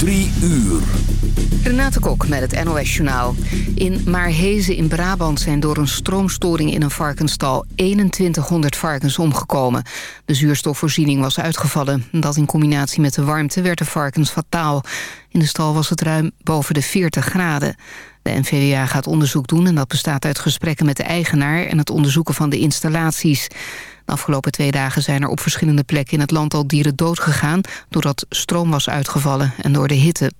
Drie uur. Renate Kok met het NOS Journaal. In Maarhezen in Brabant zijn door een stroomstoring in een varkensstal 2100 varkens omgekomen. De zuurstofvoorziening was uitgevallen. Dat in combinatie met de warmte werd de varkens fataal. In de stal was het ruim boven de 40 graden. De NVWA gaat onderzoek doen en dat bestaat uit gesprekken met de eigenaar... en het onderzoeken van de installaties. Afgelopen twee dagen zijn er op verschillende plekken in het land al dieren doodgegaan... doordat stroom was uitgevallen en door de hitte.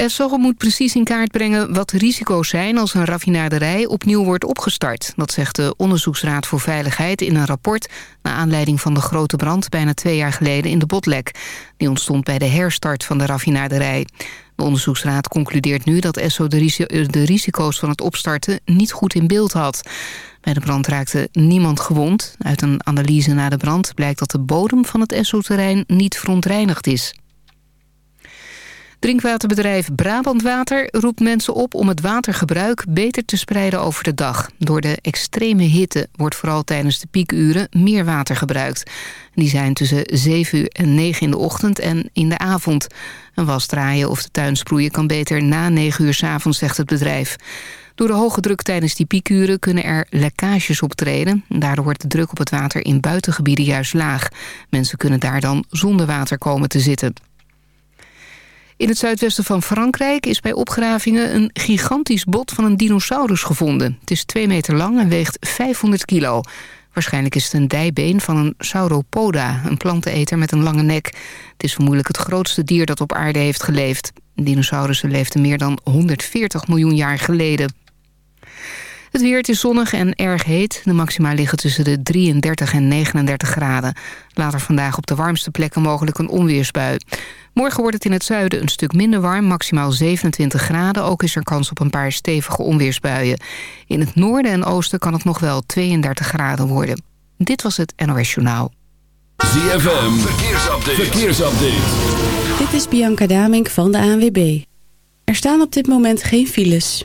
Esso moet precies in kaart brengen wat risico's zijn als een raffinaderij opnieuw wordt opgestart. Dat zegt de Onderzoeksraad voor Veiligheid in een rapport... naar aanleiding van de grote brand bijna twee jaar geleden in de Botlek. Die ontstond bij de herstart van de raffinaderij. De onderzoeksraad concludeert nu dat Esso de risico's van het opstarten niet goed in beeld had. Bij de brand raakte niemand gewond. Uit een analyse na de brand blijkt dat de bodem van het Esso-terrein niet verontreinigd is. Drinkwaterbedrijf Brabantwater roept mensen op om het watergebruik beter te spreiden over de dag. Door de extreme hitte wordt vooral tijdens de piekuren meer water gebruikt. Die zijn tussen 7 uur en 9 in de ochtend en in de avond. Een was draaien of de tuin sproeien kan beter na 9 uur s avonds, zegt het bedrijf. Door de hoge druk tijdens die piekuren kunnen er lekkages optreden. Daardoor wordt de druk op het water in buitengebieden juist laag. Mensen kunnen daar dan zonder water komen te zitten. In het zuidwesten van Frankrijk is bij opgravingen een gigantisch bot van een dinosaurus gevonden. Het is 2 meter lang en weegt 500 kilo. Waarschijnlijk is het een dijbeen van een sauropoda, een planteneter met een lange nek. Het is vermoedelijk het grootste dier dat op aarde heeft geleefd. Dinosaurussen leefden meer dan 140 miljoen jaar geleden. Het weer, het is zonnig en erg heet. De maxima liggen tussen de 33 en 39 graden. Later vandaag op de warmste plekken mogelijk een onweersbui. Morgen wordt het in het zuiden een stuk minder warm, maximaal 27 graden. Ook is er kans op een paar stevige onweersbuien. In het noorden en oosten kan het nog wel 32 graden worden. Dit was het NOS Journaal. ZFM, verkeersupdate. verkeersupdate. Dit is Bianca Damink van de ANWB. Er staan op dit moment geen files.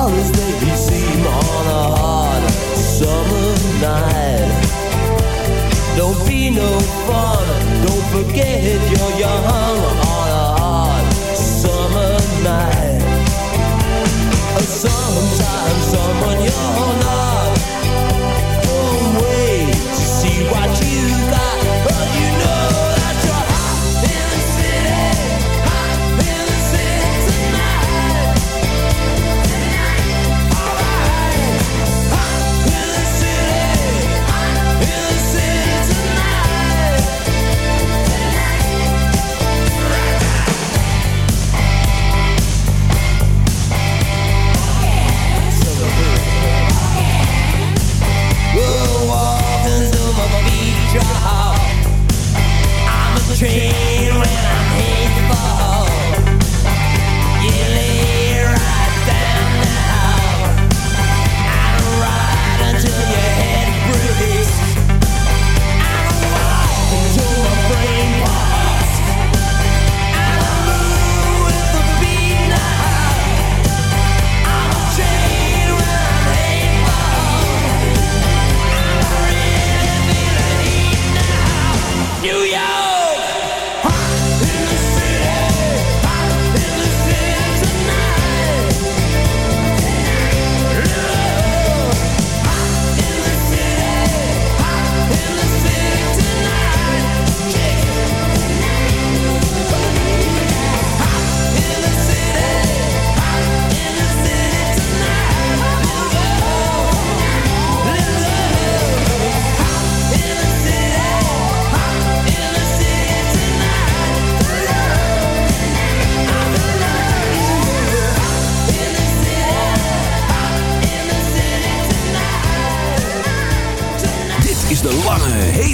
calls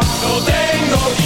De una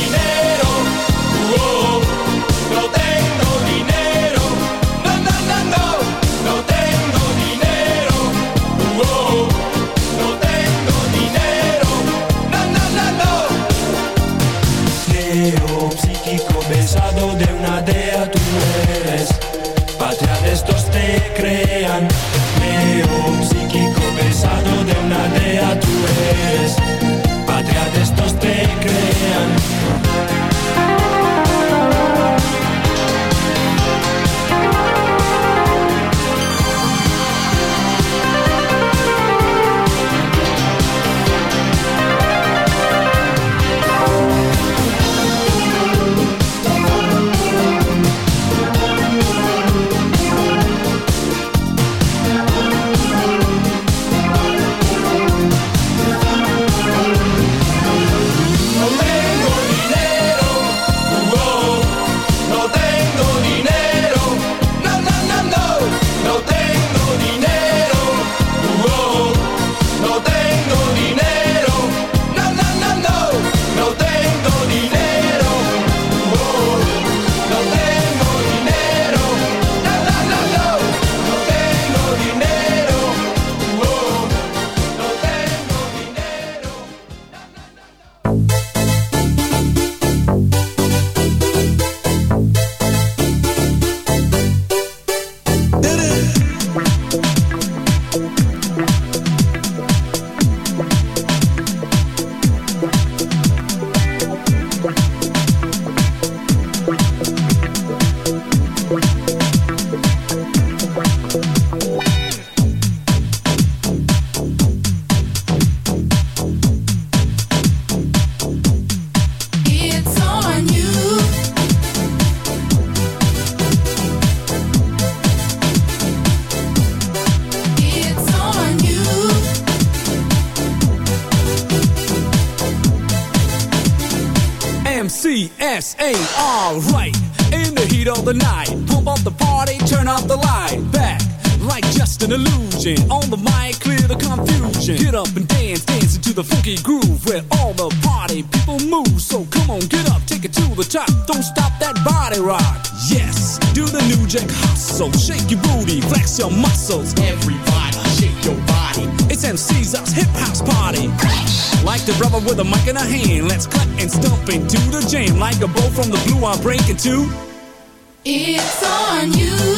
with a mic in a hand. Let's cut and stomp into the jam. Like a bow from the blue, I'm breaking two. It's on you.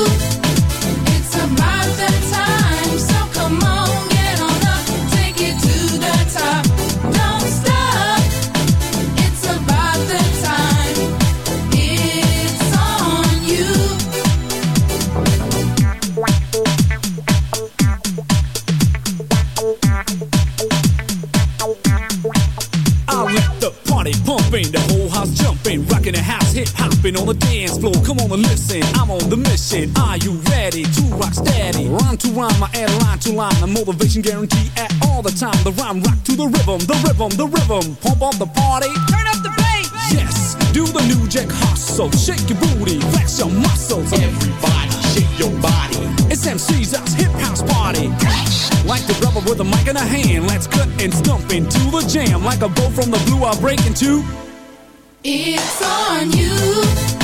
Rhythm, the rhythm, the rhythm. Pump up the party. Turn up the bass. Yes, do the new jack hustle. Shake your booty, flex your muscles. Everybody, shake your body. It's MC's us hip house party. Like the rubber with a mic in a hand. Let's cut and stomp into the jam. Like a bow from the blue, I'll break into. It's on you.